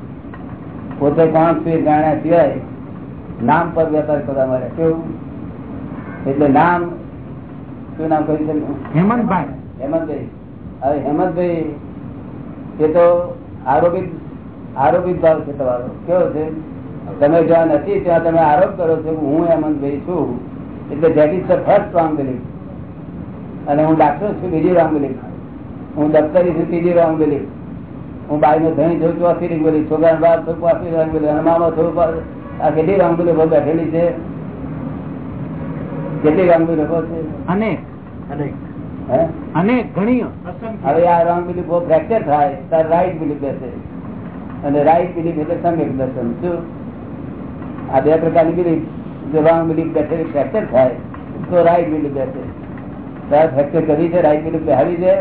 પોતે કોણ છે જાણ્યા સિવાય નામ પર વેપાર કરવા મળે કેવું? એટલે નામ શું નામ કહ્યું છે હેમંતભાઈ. હેમંતભાઈ. હવે હેમંતભાઈ એ તો આરોપિત આરોપિત ભાવ છે તમારો. કેવો છે? તમે જ્યાં નથી ત્યાં તમે આરોપ કરો છો કે હું હેમંતભાઈ છું. એટલે that is the first wrong belief અને હું ડાક્ટર છું બીજી રોંગ બિલીફ હું દફતરી છું ત્રીજી રોંગ બિલીફ હું બાઈ નો ધણી છું ચોથી રીંગ બોલી છોકરા બાપ છું પાંચમી રોંગ બોલી અને મામા છું આ કેટલી બિલીફો બેઠેલી છે? કેટલી રોંગ બિલીફો છે? અનેક. અનેક. ઘણી. હવે આ રોંગ બિલીફ ફ્રેક્ચર થાય. રાઈટ બિલીફ બેસે. અને રાઈટ બિલીફ એટલે સમ્યક દર્શન. શું? આ બે પ્રકારની બિલીફ જો રોંગ બિલીફ બેસે ફ્રેક્ચર થાય. તો રાઈટ બિલીફ બેસે. ત્યારે ફ્રેક્ચર કરી છે રાઈટ બિલીફ બેહાડી છે?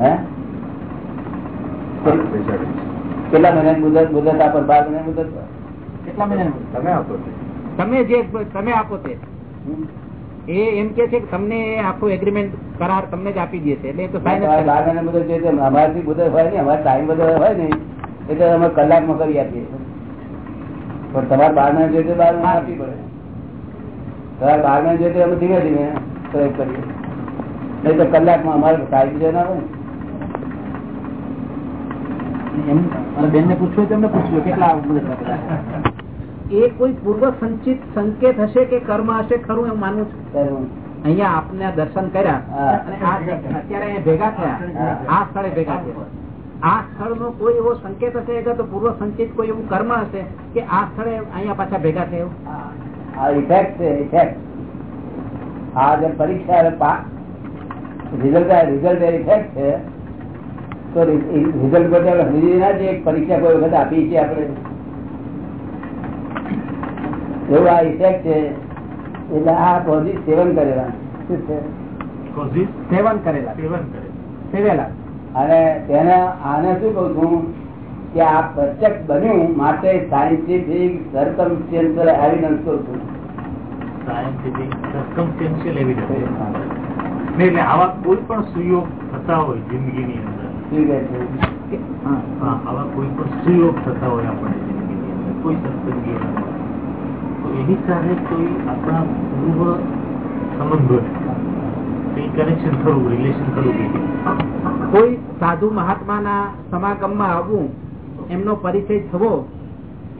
હે? કેટલા મહિના મુદત? મુદત આપો બાર મહિના મુદત? કેટલા મહિના તમે આપો તમે જે તમે આપો તે. એ એમ કે છે કે તમને આખું એગ્રીમેન્ટ કરાર તમને જ આપી દે છે. એટલે તો જ બાર મહિના મુદત છે. અમારાથી મુદત હોય ને અમારે ટાઈમ બધો હોય નહીં. એટલે અમે કલાકમાં કરી આપીએ. પણ તમારે બાર મહિના જોઈએ તો બાર મહિના આપવી પડે. તમારે બાર મહિના જોઈએ અમે ધીમે ધીમે પ્રયોગ કરીએ. નહીં તો કલાકમાં અમારે ટાઈમ છે ના હોય એમ અને બેનને પૂછવું હોય પૂછજો કેટલા એ કોઈ પૂર્વ સંચિત સંકેત હશે કે કર્મ હશે? ખરું એમ માનું છું. અહીંયા આપને દર્શન કર્યા અને આ અત્યારે ભેગા થયા આ સ્થળે ભેગા થયા. આ સ્થળ નો કોઈ એવો સંકેત હશે તો પૂર્વ સંચિત કોઈ એવું કર્મ હશે કે આ સ્થળે અહીંયા પાછા ભેગા થયા? આ ઇફેક્ટ છે ઇફેક્ટ આ જે પરીક્ષા રિઝલ્ટ રિઝલ્ટ ઇફેક્ટ છે. રિઝલ્ટ બધા સમજી ના છે પરીક્ષા કોઈ વખત આપી છે આપણે. એવું આ ઇફેક્ટ છે. એટલે આ પોઝિટ સેવન કરેલા. સેવન કરેલા. સેવેલા. અને તેને આને શું કઉ છું? કે આ પ્રત્યક્ષ બન્યું માટે સાયન્ટિફિક સર્કમસ્ટેન્શિયલ એવિડન્સ કઉ છું. સાયન્ટિફિક સર્કમસ્ટેન્શિયલ એવિડન્સ એટલે આવા કોઈ પણ સુયોગ થતા હોય જિંદગીની અંદર આવા કોઈ પણ સુયોગ થતા હોય આપણે કોઈ સત્સંગીઓના તો એની સાથે કોઈ આપણા પૂર્વ સંબંધોને કઈ કનેક્શન ખરું રિલેશન ખરું કોઈ સાધુ મહાત્માના સમાગમમાં આવવું એમનો પરિચય થવો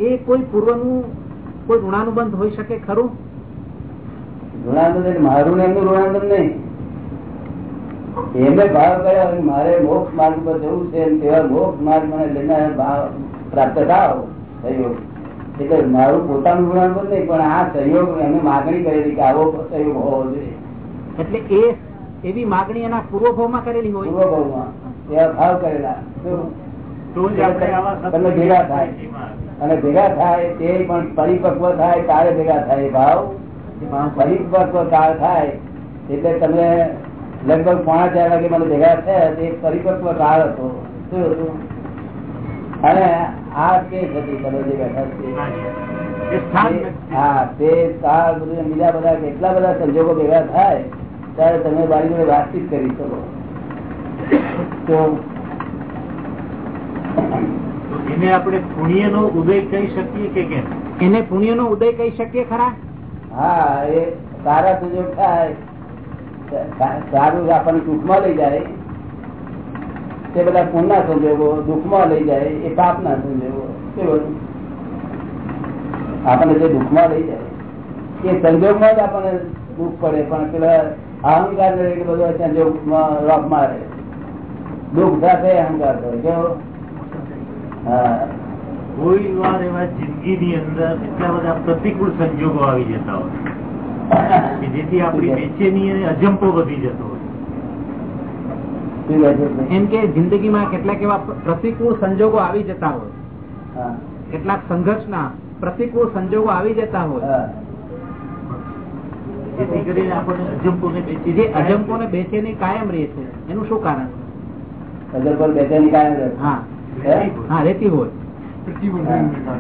એ કોઈ પૂર્વનું કોઈ ઋણાનુબંધ હોઈ શકે ખરું? ઋણાનુબંધ મારું ને એમનું ઋણાનુબંધ નહીં. એમને ભાવ કર્યા મારે મોક્ષ માર્ગ પર જવું છે તેવા મોક્ષ માર્ગ મને લઈને ભાવ પ્રાપ્ત થાવ સહયોગ. એટલે મારું પોતાનું ઋણાનંદ નહીં પણ આ સહયોગ એમને માગણી કરેલી કે આવો સહયોગ હોવો જોઈએ. એટલે એ એવી માગણી એના પૂર્વભાવમાં કરેલી હોય. પૂર્વ ભાવમાં એવા ભાવ કરેલા. શું? તો જ આપણે આવા તમને ભેગા થાય. અને ભેગા થાય તે પણ પરિપક્વ થાય તારે ભેગા થાય ભાવ. પરિપક્વ કાળ થાય એટલે તમે લગભગ પોણા ચાર વાગે મને ભેગા થયા તે પરિપક્વ કાળ હતો. શું હતું? અને આ કેસ હતી તમે જે બેઠા છે તે- હા તે કાળ બધું બીજા બધા એટલા બધા સંજોગો ભેગા થાય ત્યારે તમે મારી જોડે વાતચીત કરી શકો. તો તો એને આપણે પુણ્યનો ઉદય કહી શકીએ કે કેમ? એને પુણ્યનો ઉદય કહી શકીએ ખરા? હા એ સારા સંજોગ થાય. સારું આપણને સુખમાં લઈ જાય, તે બધા પુણ્યના સંજોગો, દુઃખમાં લઈ જાય, એ પાપના સંજોગો આપણને જે દુઃખમાં લઈ જાય, એ સંજોગમાં જ આપણને દુઃખ પડે, પણ પેલા અહંકાર ને એટલે બધો સંજોગમાં રોપ મારે. દુઃખ સાથે અહંકાર થાય કેવો કોઈ વાર એવા જિંદગીની અંદર એટલા બધા પ્રતિકૂળ સંજોગો આવી જતા હોય. જેથી આપણી બેચેની અને અજંપો વધી જતો હોય? એમ કે જિંદગીમાં કેટલાક એવા પ્રતિકૂળ સંજોગો આવી જતા હોય. કેટલાક સંઘર્ષના પ્રતિકૂળ સંજોગો આવી જતા હોય. જેથી કરીને આપણને અજંપો ને બેચેની જે અજંપો ને બેચેની કાયમ રહે છે એનું શું કારણ? અજંપો બેચેની કાયમ રહે. હા. હા રહેતી હોય.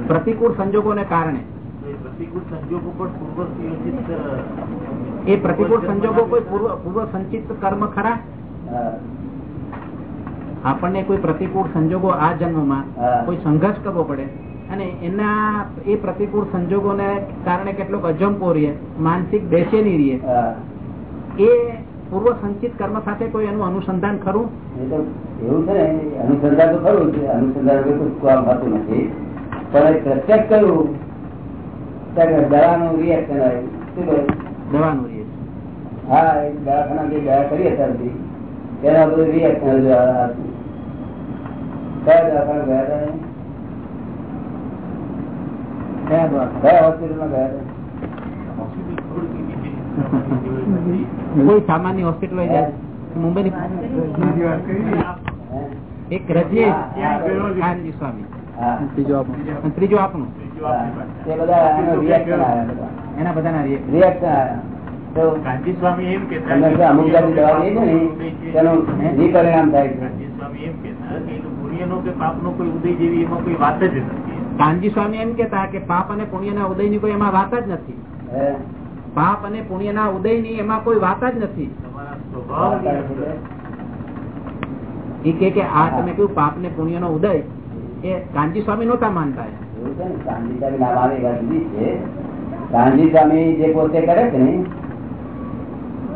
પ્રતિકૂળ સંજોગો ને કારણે. પ્રતિકૂળ સંજોગો પણ પૂર્વ સુયોજિત એ પ્રતિકૂળ સંજોગો કોઈ પૂર્વ સંચિત કર્મ ખરા? આપણને કોઈ પ્રતિકૂળ સંજોગો આ જન્મમાં કોઈ સંઘર્ષ કરવો પડે? અને એના એ પ્રતિકૂળ સંજોગોને કારણે કેટલોક અજંપો રહે માનસિક બેચેની રહે એ પૂર્વ સંચિત કર્મ સાથે કોઈ એનું અનુસંધાન ખરું? એવું છે અનુસંધાન તો ખરું છે અનુસંધાન કોઈ કામ થતું નથી. પણ પ્રત્યક્ષ ત્યારે દવાનું રિએક્શન આવ્યું શું કહ્યું દવાનું રહે હા એ દવાખાના જે દવા કરી અત્યારથી તેના બધું રિએક્શન કયા દવાખાના ગયા હતા કયા હોસ્પિટલમાં ગયા હતા? કોઈ સામાન્ય હોસ્પિટલ મુંબઈ એક. કાનજી સ્વામી ત્રીજો આપણો અને ત્રીજું આપનું. હા. તે બધા એનો રિએક્શન આવ્યા બધા. એના બધાના રિએક્શન ગાંધી સ્વામી એમ કેતા કે પાપ અને પુણ્ય ના ઉદય ને થાય સ્વામી એમ કેતા કે કોઈ ઉદય જેવી એમાં કોઈ વાત જ નથી. સ્વામી એમ કેતા કે પાપ અને પુણ્ય ના કોઈ એમાં વાત જ નથી. પાપ અને પુણ્યના ઉદયની એમાં કોઈ વાત જ નથી. તમારા એ કે કે આ તમે કયું પાપ ને પુણ્યનો ઉદય. એ કાનજી સ્વામી નહોતા માનતા ગાંધી સ્વામી નામ આવે એ છે. ગાંધી સ્વામી જે પોતે કરે છે ને,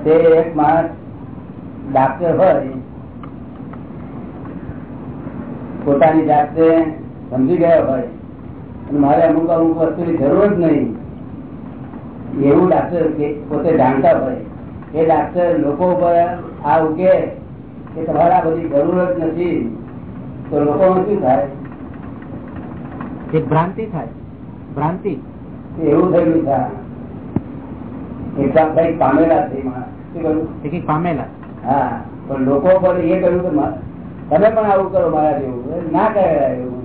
તે એક માણસ ડાક્ટર હોય, પોતાની જાતે સમજી ગયો હોય, અને મારે અમુક અમુક વસ્તુની જરૂર જ નહીં. એવું ડાક્ટર પોતે જાણતા હોય. એ ડાક્ટર લોકો ઉપર આ ઉકે કે તમારે બધી જરૂર જ નથી. તો લોકોમાં શું થાય? એક ભ્રાંતિ થાય. ભ્રાંતિ. એવું થયેલું છે પામેલા છે? એ પામેલા. હા પણ લોકો પણ એ કહ્યું કે તમે પણ આવું કરો મારા જેવું. ના કહેવાય એવું.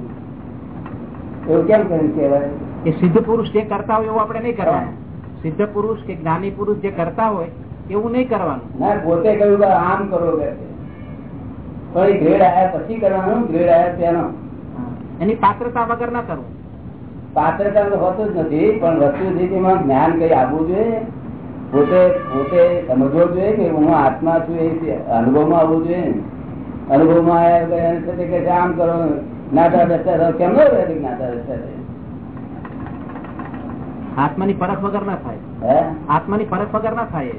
એવું કેમ કર્યું કહેવાય? એ સિદ્ધ પુરુષ જે કરતા હોય એવું આપણે નહીં કરવાનું. સિદ્ધ પુરુષ કે જ્ઞાની પુરુષ જે કરતા હોય એવું નહીં કરવાનું. ના પોતે કહ્યું આમ કરો કે. પણ એ ગ્રેડ આયા પછી કરવાનું ગ્રેડ આયા તેનો એની પાત્રતા વગર ના કરવું. પાત્રતા હોતું જ નથી પણ વસ્તુ જ્ઞાન કઈ આવવું જોઈએ? પોતે પોતે સમજવો જોઈએ કે હું આત્મા છું એ અનુભવમાં આવવું જોઈએ? અનુભવમાં આવ્યા સાથે કે આમ કરો. નાતા બેસતા રહો કેમ નો રહે નાતા બેસતા રહે? આત્માની પરખ વગર ના થાય. હે? આત્માની પરખ વગર ના થાય?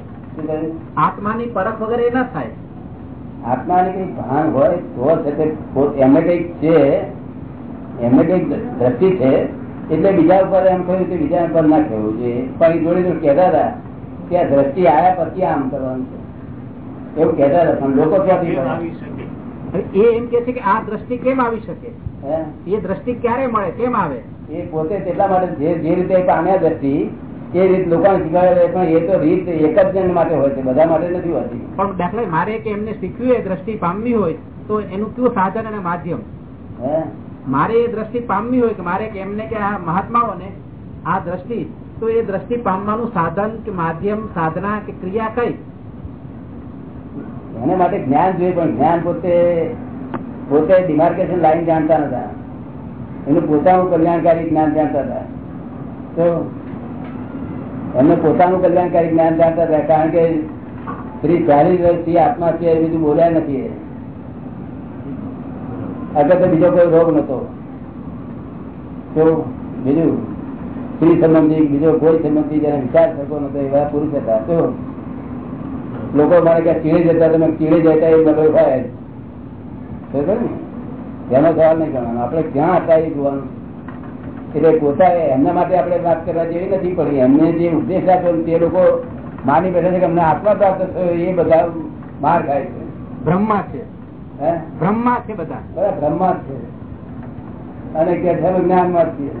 આત્માની પરખ વગર એ ના થાય. આત્માની કઈ ભાન હોય તો છે એમને કંઈક છે એમને કંઈક દ્રષ્ટિ છે. એટલે બીજા ઉપર એમ કહ્યું કે બીજા ઉપર ના કહેવું જોઈએ. પણ એ જોડે જોડે કહેતા હતા કે આ દ્રષ્ટિ આવ્યા પછી આમ કરવાનું છે. એવું કહેતા હતા પણ લોકો ક્યાંથી આવી શકે? એ એમ કે છે કે આ દ્રષ્ટિ કેમ આવી શકે? એ દ્રષ્ટિ ક્યારે મળે? કેમ આવે? એ પોતે એટલા માટે જે જે રીતે પામ્યા દ્રષ્ટિ એ રીત લોકોને શીખવાડે પણ એ તો રીત એક જ જણ માટે હોય છે બધા માટે નથી હોતી. પણ દાખલા મારે કે એમને શીખ્યું એ દ્રષ્ટિ પામવી હોય તો એનું કયું સાધન અને માધ્યમ? હે? મારે એ દ્રષ્ટિ પામવી હોય કે મારે એમને કે આ મહાત્માઓને આ દ્રષ્ટિ, તો એ દ્રષ્ટિ પામવાનું સાધન કે માધ્યમ, સાધના કે ક્રિયા કઈ? એને માટે જ્ઞાન જોઈએ, પણ જ્ઞાન પોતે પોતે ડિમાર્કેશન લાઈન જાણતા નતા. એનું પોતાનું કલ્યાણકારી જ્ઞાન જાણતા હતા. તો એમને પોતાનું કલ્યાણકારી જ્ઞાન જાણતા હતા, કારણ કે શ્રી ચાલીસ વર્ષથી આત્મા છે, એ બીજું બોલ્યા નથી. આગળ બીજો કોઈ રોગ નતો. બીજું સ્ત્રી સંબંધી, બીજો કોઈ સંબંધી જયારે વિચાર થતો નતો એવા પુરુષ હતા. તો લોકો મારે ક્યાં ચીડે જતા, તમે ચીડે જતા એ બધું હોય એનો સવાલ નહીં કરવાનો. આપણે ક્યાં હતા એ જોવાનું. એટલે પોતા એમના માટે આપણે વાત કરવા જેવી નથી પડી. એમને જે ઉપદેશ આપ્યો તે લોકો માની બેઠા છે કે અમને આત્મા પ્રાપ્ત થયો, એ બધા માર ખાય છે. બ્રહ્મા છે. બ્રહ્મા છે બધા. બધા બ્રહ્મા છે. અને કે છે અમે જ્ઞાનમાં જ છીએ.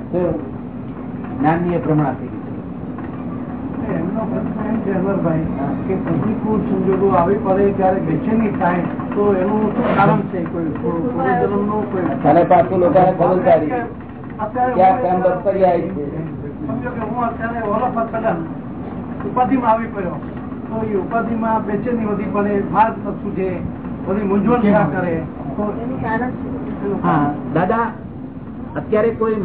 ભ્રમણા થઈ એમનો પ્રશ્ન એમ છે અમરભાઈ કે પ્રતિકૂળ સંજોગો આવી પડે ત્યારે બેચેની થાય તો એનું શું કારણ છે? કોઈ પૂર્વજન્મનું કોઈ પાછું લોકોને ખબર કાઢી ક્યાં કેમ બપરી આવી છે? સમજો કે હું અત્યારે ઓલો ફસલન ઉપાધિમાં આવી પડ્યો. તો એ ઉપાધિમાં બેચેની વધી પડે માર્ગ શું છે દાદા અત્યારે કોઈ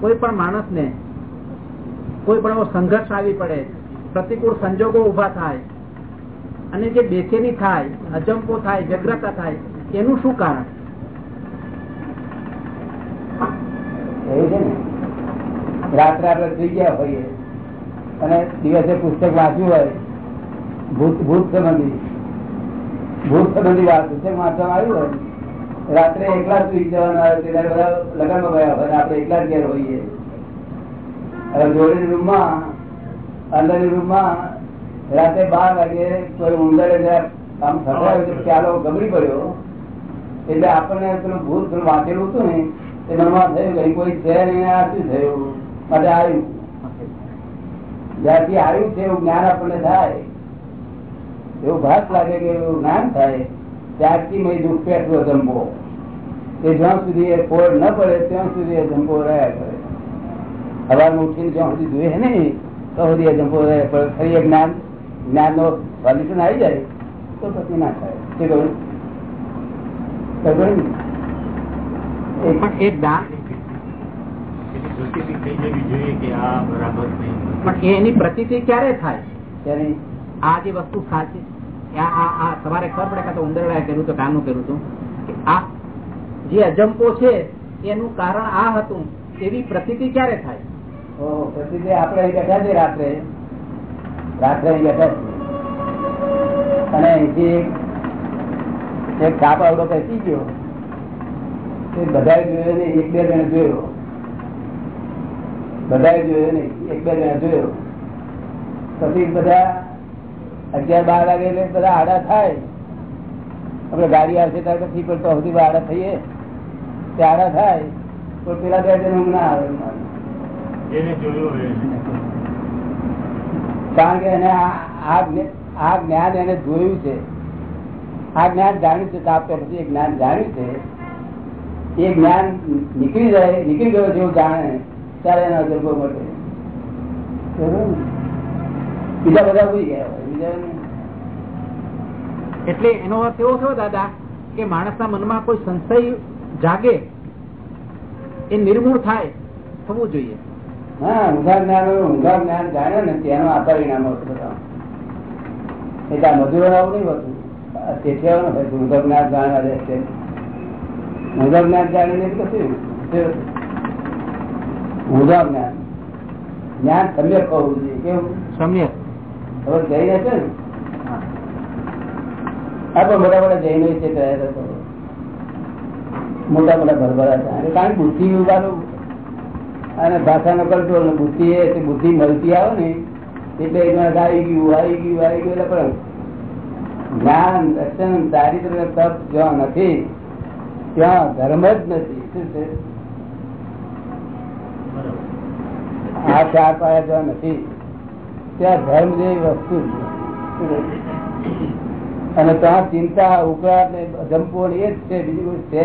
કોઈ પણ માણસને કોઈ પણ સંઘર્ષ આવી પડે પ્રતિકૂળ સંજોગો ઊભા થાય અને જે બેચેની થાય અજંપો થાય વ્યગ્રતા થાય એનું શું કારણ? એવું છે ને? રાત્રે આપણે સુઈ ગયા હોઈએ. અને દિવસે પુસ્તક વાંચ્યું હોય ભૂત ભૂત સંબંધી. ભૂત સંબંધી વાત છે વાંચવામાં આવ્યું હોય રાત્રે એકલા સુઈ જવાના આવે ત્યારે બધા લગ્નમાં ગયા હોય આપણે એકલા ઘેર હોઈએ. હવે જોડેની રૂમમાં, અંદરની રૂમમાં રાતે બાર વાગે કોઈ ઉંદરે આમ તો ચાલો ગબડી પડ્યો. એટલે આપણને પેલું ભૂત પેલું વાંચેલું હતું ને એ મનમાં થયું કે કોઈ છે ને આ શું થયું? માટે આવ્યું. જ્યાંથી આવ્યું છે, એવું જ્ઞાન આપણને થાય. એવું ભાત લાગે કે એવું જ્ઞાન થાય ત્યારથી મેં દુઃખ પેટવો જંબો એ જ્યાં સુધી એ ફોડ ન પડે ત્યાં સુધી એ જંબો રહ્યા કરે. સવારમાં ઉઠીને જ્યાં સુધી જોઈએ નહીં તો સુધી એ જંબો રહે પણ ફરી જ્ઞાન જ્ઞાન નો સોલ્યુશન આવી જાય તો પછી ના થાય. શું કહ્યું પણ એ દાન પણ એની પ્રતિતિ ક્યારે થાય? આ જે વસ્તુ સાચી તમારે ખબર પડે કે તો ઉંદરડાએ કર્યું તો કાનું કર્યું હતું. આ જે અજંપો છે એનું કારણ આ હતું એવી પ્રતિતિ ક્યારે થાય? ઓહો, પછી તે આપણે બેઠા છે રાત્રે. રાત્રે બેઠા છીએ. અને અહીંથી એક- આવડો બેસી ગયો. તે બધાએ જોયો નહીં એક બે જણે જોયો. બધાએ જોયો નહીં એક બે જણે જોયો. પછી બધા અગિયાર બાર વાગે એટલે બધા આડા થાય આપણે ગાડી આવશે ત્યારે પછી પણ તો સુધી આડા થઈએ તે આડા થાય તો પેલા બે જણ હમણાં આવે. કારણ કે એને આ- આ જ્ઞ- આ જ્ઞાન એને જોયું છે આ જ્ઞાન જાણ્યું છે તાપ પછી જ્ઞાન જાણ્યું છે એ જ્ઞાન નીકળી જાય નીકળી ગયો જેવું જાણે ત્યારે એના અજરબો મળે? બીજા બધા ભૂલી ગયા. એટલે એનો અર્થ એવો થયો દાદા કે માણસના મનમાં કોઈ સંશય જાગે એ નિર્મૂળ થાય થવું જોઈએ. હા ઊંઘા જ્ઞાન ઊંઘા જ્ઞાન જાણ્યો ને તેનો આ પરિણામ હતું બધા એટલે આ મજૂરો આવું નહીં હોતું. આ શેઠિયાઓનું હોય ઊંઘા જ્ઞાન જાણવા દે છે. ઊંઘા જ્ઞાન જાણીને કશું ઊંઘા જ્ઞાન. જ્ઞાન સમ્યક હોવું જોઈએ કેવું? સમ્યક. હવે જઈને ને? પણ મોટા મોટા જૈનો છે મોટા મોટા ભરભરા છે. કારણ કે બુદ્ધિ ઉગાડું અને ભાષાનો કંટ્રોલ ને બુદ્ધિ એ બુદ્ધિ મળતી આવે ને એટલે એમાં આવી ગયું આવી ગયું આવી ગયું એટલે પણ જ્ઞાન દર્શન ચારિત્ર તપ જ્યાં નથી ત્યાં ધર્મ જ નથી. શું છે? આ ચાર પાયા જ્યાં નથી. ત્યાં ધર્મ જેવી વસ્તુ અને ત્યાં ચિંતા ઉકળાટ ને જંપો એ જ છે બીજું કોઈ છે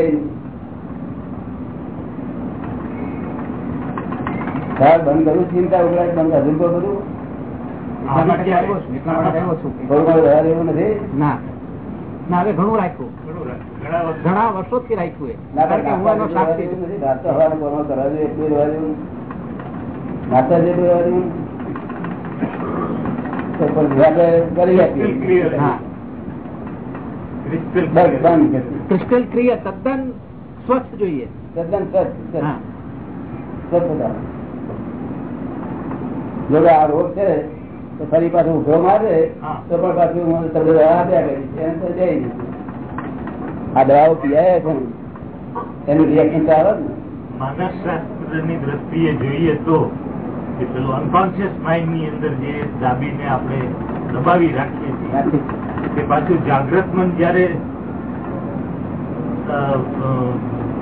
બંધ કરું ચિંતા ઉકળાટ બંધ આવ્યો છું. થોડું ઘણું રાખ્યું ઘણા વર્ષોથી નાસ્તા જેટલું રહેવા દેવું તો પણ આપણે કરી Crystal clear. આપીએ હા Crystal બસ clear. બંધ કરી. ક્રિસ્ટલ ક્લિયર તદ્દન સ્વચ્છ જોઈએ. તદ્દન સચ જો આ રોગ છે તો ફરી પાછું ઊભો મારે. તો પણ પાછું તમને દવા આપ્યા કરી તો જઈ આ દવાઓ પીયા છે ને એનું રિએક્શન આવે ને. માનસશાસ્ત્રની દ્રષ્ટિએ જોઈએ તો કે પેલું અનકોન્શિયસ માઇન્ડની અંદર જે દાબીને આપણે દબાવી રાખીએ છીએ. કે પાછું જાગ્રત મન જયારે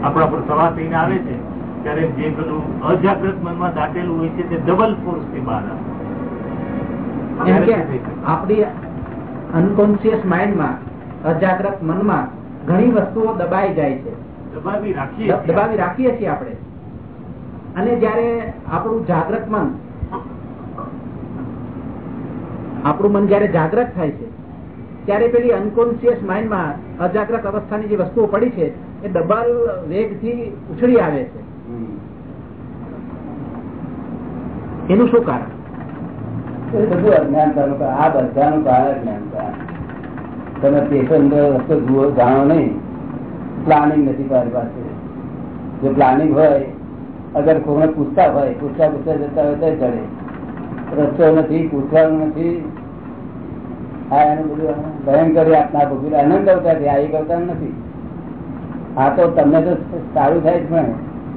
આપણા પર સવાર થઈને આવે છે ત્યારે જે પેલું અજાગ્રત મનમાં દાટેલું હોય છે તે ડબલ ફોર્સથી બહાર આવે તે. આપણી અનકોન્શિયસ માઇન્ડમાં અજાગ્રત મનમાં ઘણી વસ્તુઓ દબાઈ જાય છે દબાવી રાખીએ દબાવી રાખીએ છીએ આપણે અને જયારે આપણું જાગ્રત મન, આપણું મન જયારે જાગ્રત થાય છે, ત્યારે પેલી અનકોન્શિયસ માઇન્ડમાં અજાગ્રત અવસ્થાની જે વસ્તુઓ પડી છે, એ ડબલ વેગથી ઉછળી આવે છે. એનું શું કારણ? બધું અજ્ઞાનતાનું. આ બધાનું કારણ અજ્ઞાનતા તમે જાણો નહીં. પ્લાનિંગ નથી તારી પાસે. જો પ્લાનિંગ હોય અગર કોઈને પૂછતા હોય, પૂછતા પૂછતા જતા હોય તો ચડે. રસ્તો નથી, પૂછવાનું નથી. ભયંકર આપના ભોગવી આનંદ અવતાર છે, આ એક નથી. આ તો તમને તો સારું થાય પણ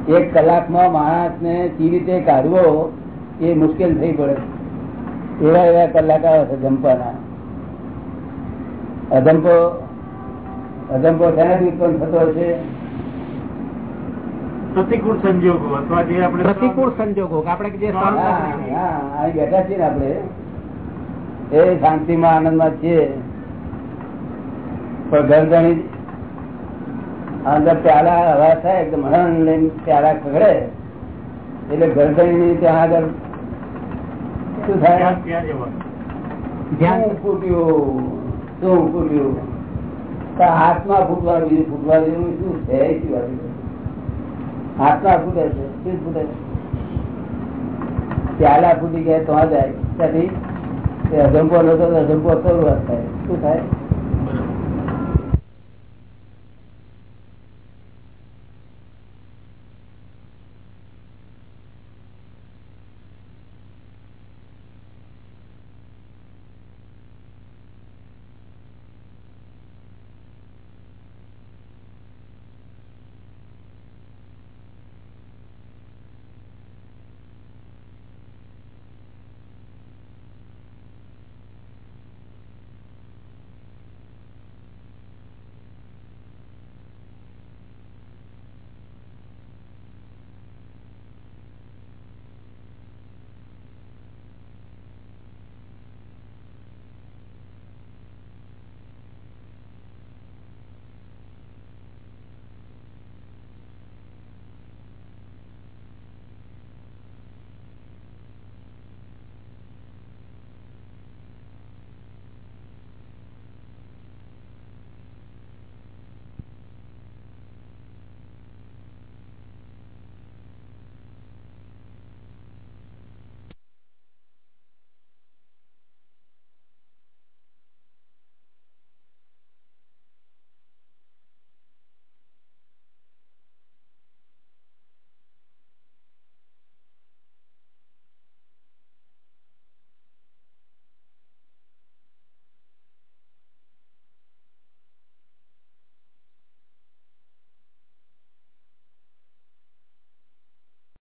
એક કલાકમાં માણસને કેવી રીતે કાઢવો એ મુશ્કેલ થઈ પડે. એવા એવા કલાક આવે છે જંપાના અધંપો અધંપો શેનાથી ઉત્પન્ન થતો છે પ્રતિકૂળ સંજોગો અથવા જે આપણે પ્રતિકૂળ સંજોગો આપણે જે બેઠા છીએ ને આપણે. એ શાંતિમાં આનંદમાં છીએ. પણ ગરદણી અંદર પ્યાલા હવા થાય એકદમ હરણ લઈને પ્યાલા ખગડે. એટલે ગરદણી ત્યાં આગળ શું થાય? ત્યાં ત્યાં જવાનું. ધ્યાન. ફૂટ્યું? શું ફૂટ્યું? હાથમાં ફૂટવા બીજું ફૂટવા જેવું શું છે? હાથમાં ફૂટે છે શું ફૂટે? પ્યાલા ફૂટી ગયા તો જાય. ત્યાંથી અજંપો નતો અજંપો શરૂઆત થાય. શું થાય?